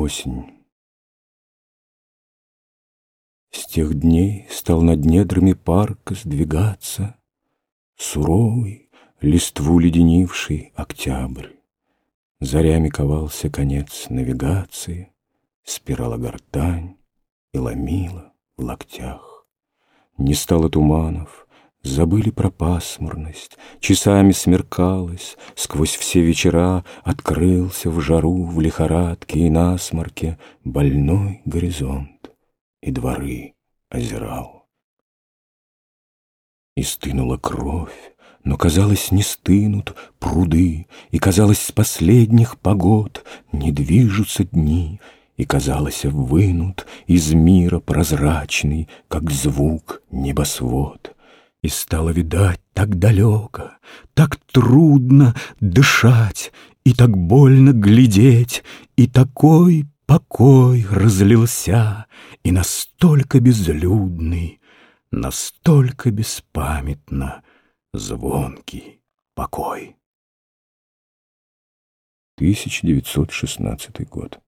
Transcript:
Осень. С тех дней стал над недрами парка сдвигаться Суровый, листву леденивший октябрь. Зарями ковался конец навигации, Спирала гортань и ломила в локтях. Не стало туманов, Забыли про пасмурность, часами смеркалось, Сквозь все вечера открылся в жару, В лихорадке и насморке больной горизонт, И дворы озирал. И стынула кровь, но, казалось, не стынут пруды, И, казалось, с последних погод Не движутся дни, и, казалось, вынут Из мира прозрачный, как звук небосвод. И стало видать так далеко, так трудно дышать, И так больно глядеть, и такой покой разлился, И настолько безлюдный, настолько беспамятно звонкий покой. 1916 год.